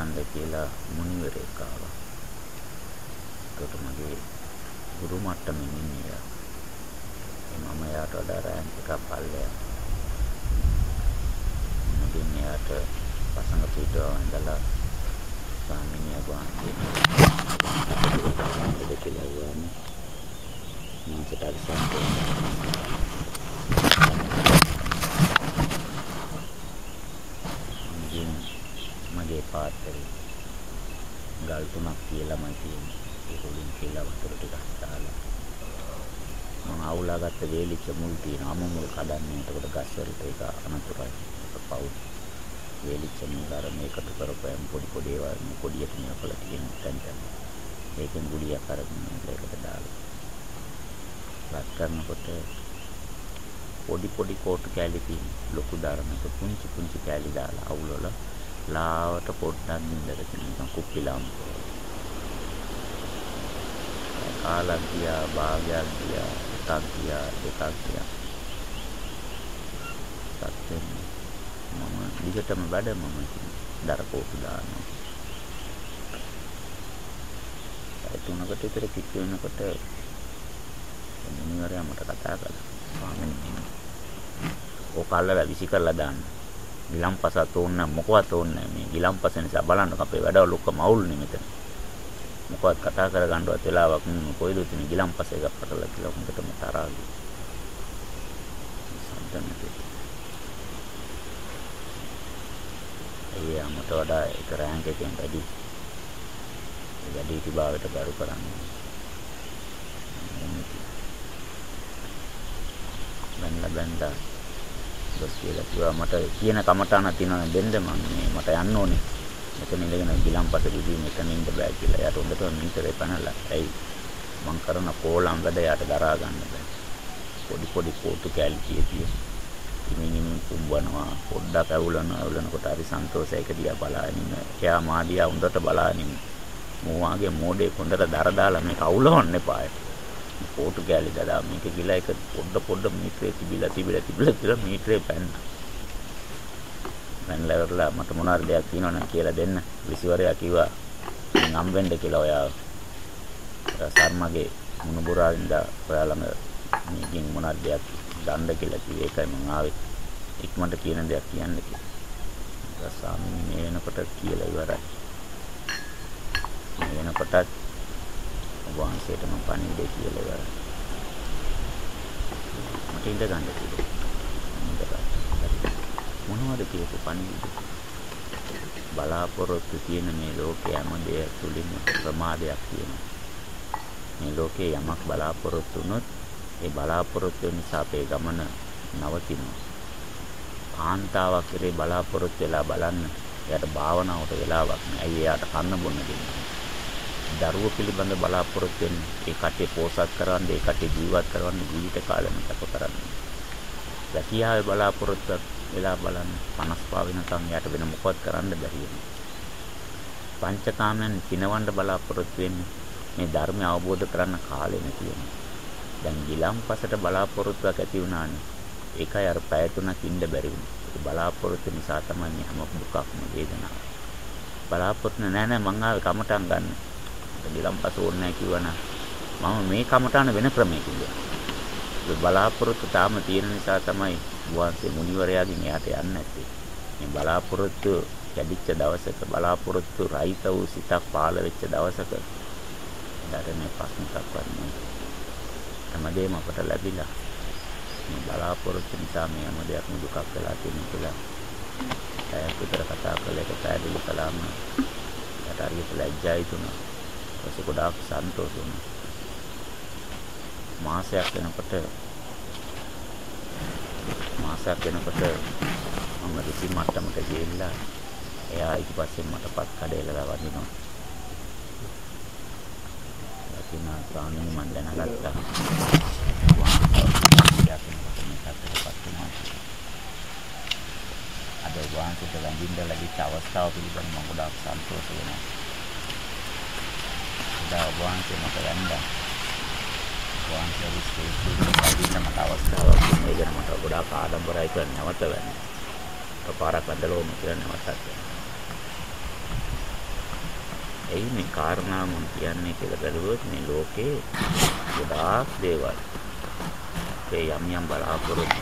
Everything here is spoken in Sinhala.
කරන්න කියලා මුනිවරයෙක් ආවා. ඒකට මගේ ගුරු මට්ටමින් ඉන්නේ. මම යාට වඩා රෑන්ක් එකක් පල්ලෙයා. මුදින් යාට පසඟ පිටව ඉඳලා ස්වාමිනිය වහන්සේ දෙකලා වුණා. මීට මගේ පාත්‍රේ ගල් තුනක් කියලාමයි තියෙන්නේ. ඒක උඩින් කියලා වතුර ටිකක් දාලා මම අවුලාගත්ත වේලිච්ච මුල් තියෙනවා. අමු මුල් කඩන්නේ. එතකොට ගස් වලට ඒක අනතුරයි. පව්. වේලිච්ච මුල් අර මේකට කරපෑම් පොඩි පොඩි ඒවා මේ පොඩියට නියපල තියෙන තැන් තැන්. ඒකෙන් ගුලියක් අරගෙන ඒකට දාලා. රත් කරනකොට පොඩි පොඩි කෝටු කෑලි තියෙන ලොකු ධර්මයක පුංචි පුංචි කෑලි දාලා අවුලවල ලාවට පොඩ්ඩක් නින්දට නිකන් කුප්පිලාම්. කාලක් ගියා භාගයක් ගියා එකක් ගියා දෙකක් ගියා. සත්‍යෙම මම දිගටම වැඩ මම දරපෝටු දානවා. ඒ තුනකට විතර කික් වෙනකොට මුනිවරයා මට කතා කළා. ස්වාමීනි ඕකල්ල විසි කරලා දාන්න. ගිලම්පසත් ඕන්න මොකවත් ඕන්නේ මේ ගිලම්පස නිසා බලන්න අපේ වැඩවල ඔක්කොම අවුල්නේ මෙතන මොකවත් කතා කරගන්නවත් වෙලාවක් නෙමෙයි. කොයිද තියෙන ගිලම්පස එකක් පටලලා කියලා හොඳටම තරහා ඒ අමට වඩා ඒක රෑන්ක් එකෙන් වැඩි. වැඩි ඉතිභාවයට කරු කරන්නේ. බැලලා බැලලා බස් කියලා කිව්වා මට කියන කමටහන තියෙනවා දෙන්න මම මේ මට යන්න ඕනේ. මෙතන ඉඳගෙන ගිලම්පත දිදී මෙතන ඉන්න බෑ කියලා. එයාට හොඳට මීටරේ පැනලා. ඇයි මං කරන කෝලම් වැඩ යාට දරා ගන්න බෑ. පොඩි පොඩි කෝටු කැලි කිය ඉමිනිම කුඹනවා පොඩ්ඩක් ඇවුලන ඇවුලනකොට හරි සන්තෝෂයක දිහා බලාගෙන එයා මාදියා හොඳට බලාගෙන මෝවාගේ මෝඩේ හොඳට දර දාලා මේක අවුලවන්න එපා. කෝටු කෑලි දලා මේක ගිලා එක පොඩ පොඩ මීටරේ තිබිලා තිබිලා තිබිලා කියලා මීටරේ පැන්න. පැනලා ඉවරලා මට මොනවාරි දෙයක් තියෙනවනම් කියලා දෙන්න. විසිවරයා කිව්වා නම් වෙන්න කියලා ඔයා සර්මගේ මුණුබුරාින්ද ඔයා ළඟ මේකින් මොනවාරි දෙයක් ගන්න කියලා කිව්වේ ඒකයි මම ආවේ. ඉක්මනට කියන දෙයක් කියන්න කියලා. ස්වාමීන් මේ වෙනකොට කියලා ඉවරයි. මේ වෙනකොටත් වහන්සේට මම පණිවිඩය කියලා ඉවරයි. මට ඉඳ ගන්න කිව්වා. මොනවද කියපු පණිවිඩය? බලාපොරොත්තු තියෙන මේ ලෝකයේ හැම දෙයක් තුලින්ම ප්‍රමාදයක් තියෙනවා. මේ ලෝකේ යමක් බලාපොරොත්තු වුණොත් ඒ බලාපොරොත්තු නිසා අපේ ගමන නවතිනවා. කාන්තාවක් කෙරේ බලාපොරොත්තු වෙලා බලන්න එයාට භාවනාවට වෙලාවක් නෑ. ඇයි එයාට කන්න බොන්න දෙන්නේ? දරුවෝ පිළිබඳ බලාපොරොත්තු වෙන්නේ ඒ කටේ පෝසත් කරවන්න ඒ කටේ ජීවත් කරවන්න ජීවිත කාලෙම කැප කරන්න. රැකියාවේ බලාපොරොත්තු වෙලා බලන්න 55 වෙනකන් යාට වෙන මොකවත් කරන්න බැරි පංචකාමයන් පිනවන්න බලාපොරොත්තු වෙන්නේ මේ ධර්මය අවබෝධ කරන්න කාලෙ නැති වෙනවා. දැන් ගිලම්පසට බලාපොරොත්තුවක් ඇති වුණානේ. ඒකයි අර පැය තුනක් ඉන්න බැරි වුණේ. ඒ බලාපොරොත්තු නිසා තමයි මේ හැම දුකක්ම වේදනාව. බලාපොරොත්තු නෑ නෑ මං ආවේ කමටන් ගන්න. ගිලම්පස ඕනේ නැහැ කිව්වනම් මම මේ කමටහන වෙන ක්‍රමයකින් බලාපොරොත්තු තාම තියෙන නිසා තමයි වහන්සේ මුනිවරයාගෙන් එයාට යන්නේ නැත්තේ. මේ බලාපොරොත්තු කැඩිච්ච දවසක බලාපොරොත්තු රහිත වූ සිතක් පාළ වෙච්ච දවසක එයාට මේ ප්‍රශ්නයක් වන්නේ. හැමදේම අපට ලැබිලා මේ බලාපොරොත්තු නිසා මේ හැම දෙයක්ම දුකක් වෙලා තියෙන කියලා ඇය විතර කතා කළේ ඒක පැහැදිලි කළාම යට හරියට ලැජ්ජායි තුනා. ඊපස්සේ ගොඩාක් සන්තෝෂ වුණා. මාසයක් වෙනකොට මාසයක් වෙනකොට මම ඍසි මට්ටමට ගිහිල්ලා එයා ඊට පස්සේ මටපත් කඩේලා වදිනවා. ලකිනා ස්වාමීන් මම දැනගත්තා. අද වහන්සේට වැඳින්න ලැබිච්ච අවස්ථාව පිළිබඳව මම ගොඩාක් සන්තෝෂ වෙනවා. එදා වහන්සේ මට වැන්දා. වහන්සේ විශ්වවිද්‍යාලයේ මට අවස්ථාවක් දුන්නේ ගැන මට ගොඩාක් ආඩම්බරයි කියලා නැවත වැන්නේ. පාරක් වැදලා ඕන කියලා නැවතත්. එයි මේ කාරණා මම කියන්නේ කියලා බැලුවොත් මේ ලෝකේ ගොඩාක් දේවල් ඒ යම් යම් බලාපොරොත්තු